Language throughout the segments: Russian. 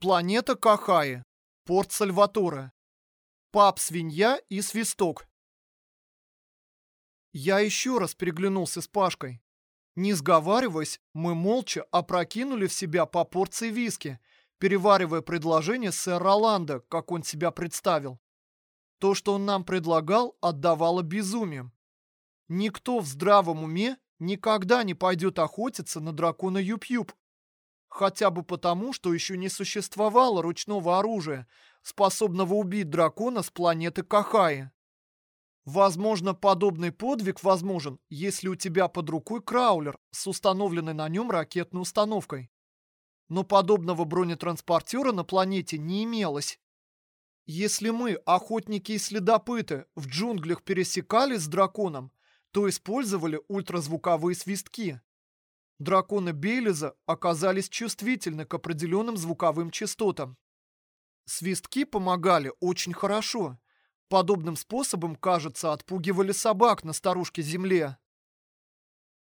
Планета Кахаи. Порт Сальваторе. Пап, свинья и свисток. Я еще раз переглянулся с Пашкой. Не сговариваясь, мы молча опрокинули в себя по порции виски, переваривая предложение сэра Роланда, как он себя представил. То, что он нам предлагал, отдавало безумием. Никто в здравом уме никогда не пойдет охотиться на дракона Юп-Юп. Хотя бы потому, что еще не существовало ручного оружия, способного убить дракона с планеты Кахаи. Возможно, подобный подвиг возможен, если у тебя под рукой краулер с установленной на нем ракетной установкой. Но подобного бронетранспортера на планете не имелось. Если мы, охотники и следопыты, в джунглях пересекались с драконом, то использовали ультразвуковые свистки. Драконы Бейлиза оказались чувствительны к определенным звуковым частотам. Свистки помогали очень хорошо. Подобным способом, кажется, отпугивали собак на старушке земле.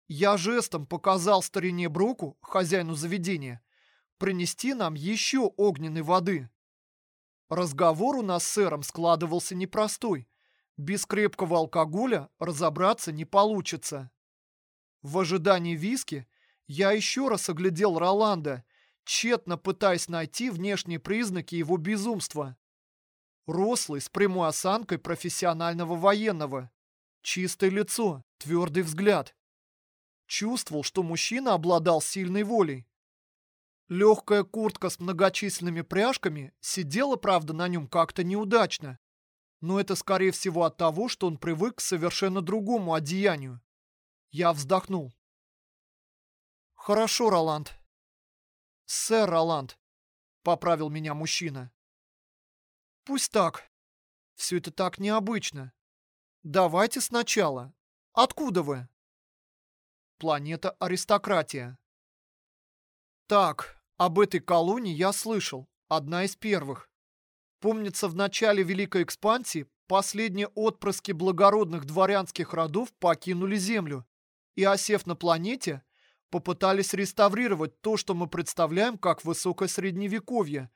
Я жестом показал старине Броку, хозяину заведения, принести нам еще огненной воды. Разговор у нас с сэром складывался непростой. Без крепкого алкоголя разобраться не получится. В ожидании виски я еще раз оглядел Роланда, тщетно пытаясь найти внешние признаки его безумства. Рослый, с прямой осанкой профессионального военного. Чистое лицо, твердый взгляд. Чувствовал, что мужчина обладал сильной волей. Легкая куртка с многочисленными пряжками сидела, правда, на нем как-то неудачно. Но это, скорее всего, от того, что он привык к совершенно другому одеянию. Я вздохнул. «Хорошо, Роланд». «Сэр Роланд», — поправил меня мужчина. «Пусть так. Все это так необычно. Давайте сначала. Откуда вы?» «Планета Аристократия». «Так, об этой колонии я слышал. Одна из первых. Помнится, в начале Великой экспансии последние отпрыски благородных дворянских родов покинули Землю и, осев на планете, попытались реставрировать то, что мы представляем как высокое средневековье,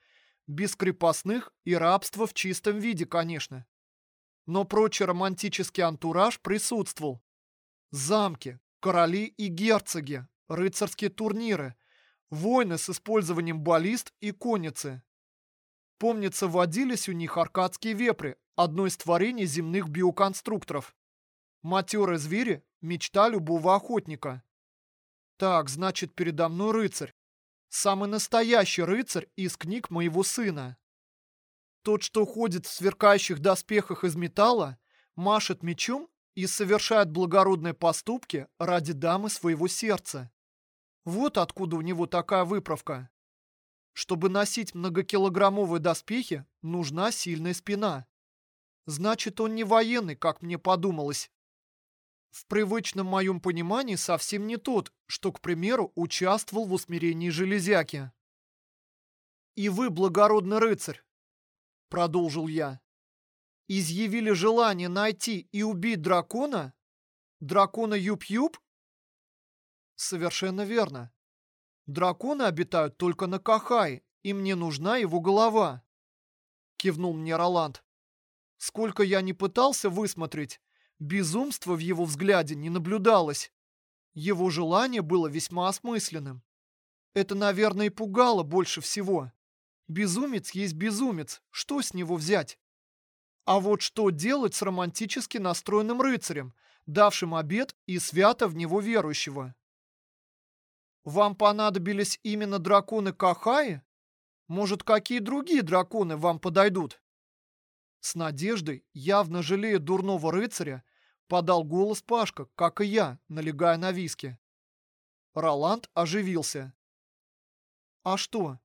без крепостных и рабства в чистом виде, конечно. Но прочий романтический антураж присутствовал. Замки, короли и герцоги, рыцарские турниры, войны с использованием баллист и конницы. Помнится, водились у них аркадские вепры, одно из творений земных биоконструкторов. Матерые звери – мечта любого охотника. Так, значит, передо мной рыцарь. Самый настоящий рыцарь из книг моего сына. Тот, что ходит в сверкающих доспехах из металла, машет мечом и совершает благородные поступки ради дамы своего сердца. Вот откуда у него такая выправка. Чтобы носить многокилограммовые доспехи, нужна сильная спина. Значит, он не военный, как мне подумалось, в привычном моем понимании совсем не тот, что, к примеру, участвовал в усмирении железяки. «И вы, благородный рыцарь», — продолжил я, — «изъявили желание найти и убить дракона? Дракона Юп-Юп?» «Совершенно верно. Драконы обитают только на Кахае, и мне нужна его голова», — кивнул мне Роланд. «Сколько я не пытался высмотреть, Безумства в его взгляде не наблюдалось. Его желание было весьма осмысленным. Это, наверное, и пугало больше всего. Безумец есть безумец, что с него взять? А вот что делать с романтически настроенным рыцарем, давшим обет и свято в него верующего? Вам понадобились именно драконы Кахаи? Может, какие другие драконы вам подойдут? С надеждой, явно жалея дурного рыцаря, подал голос Пашка, как и я, налегая на виски. Роланд оживился. «А что,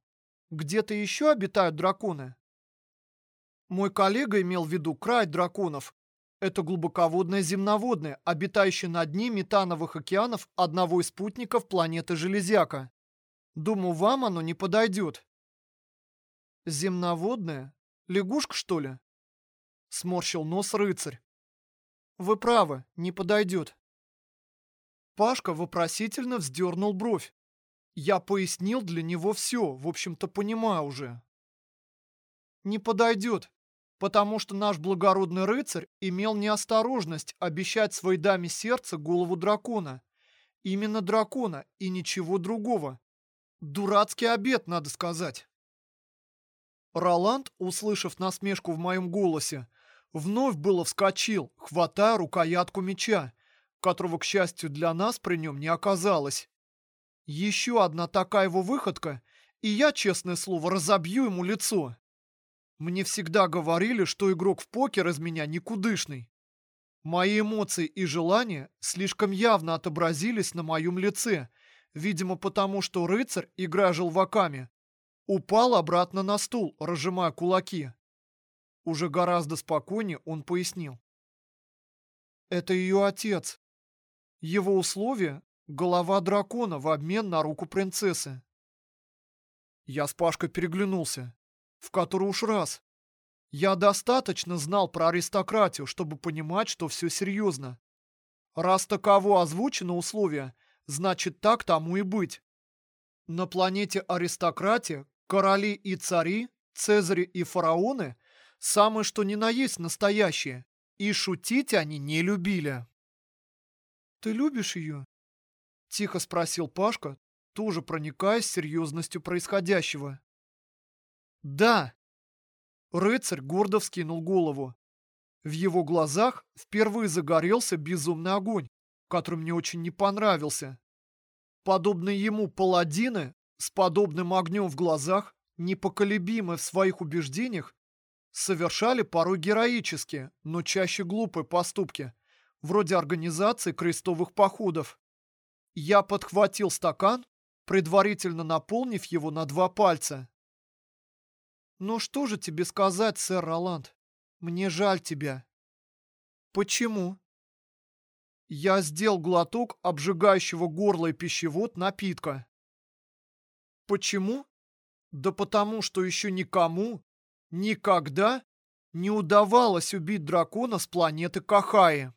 где-то еще обитают драконы?» Мой коллега имел в виду край драконов. Это глубоководное земноводное, обитающее на дне метановых океанов одного из спутников планеты Железяка. Думаю, вам оно не подойдет. Земноводное? Лягушка, что ли? Сморщил нос рыцарь. Вы правы, не подойдет. Пашка вопросительно вздернул бровь. Я пояснил для него все, в общем-то понимаю уже. Не подойдет, потому что наш благородный рыцарь имел неосторожность обещать своей даме сердца голову дракона. Именно дракона и ничего другого. Дурацкий обед, надо сказать. Роланд, услышав насмешку в моем голосе, вновь было вскочил, хватая рукоятку меча, которого, к счастью для нас, при нем не оказалось. Еще одна такая его выходка, и я, честное слово, разобью ему лицо. Мне всегда говорили, что игрок в покер из меня никудышный. Мои эмоции и желания слишком явно отобразились на моем лице, видимо потому, что рыцарь, играя желваками, Упал обратно на стул, разжимая кулаки. Уже гораздо спокойнее он пояснил. Это ее отец. Его условие — голова дракона в обмен на руку принцессы. Я с Пашкой переглянулся. В который уж раз. Я достаточно знал про аристократию, чтобы понимать, что все серьезно. Раз таково озвучено условие, значит так тому и быть. На планете аристократия Короли и цари, цезари и фараоны – самые что ни на есть настоящие, и шутить они не любили. «Ты любишь ее?» – тихо спросил Пашка, тоже проникаясь серьезностью происходящего. «Да!» Рыцарь гордо вскинул голову. В его глазах впервые загорелся безумный огонь, который мне очень не понравился. Подобные ему паладины с подобным огнем в глазах, непоколебимы в своих убеждениях, совершали порой героические, но чаще глупые поступки, вроде организации крестовых походов. Я подхватил стакан, предварительно наполнив его на два пальца. «Ну что же тебе сказать, сэр Роланд? Мне жаль тебя». «Почему?» Я сделал глоток обжигающего горло и пищевод напитка. Почему? Да потому, что еще никому, никогда не удавалось убить дракона с планеты Кахаи.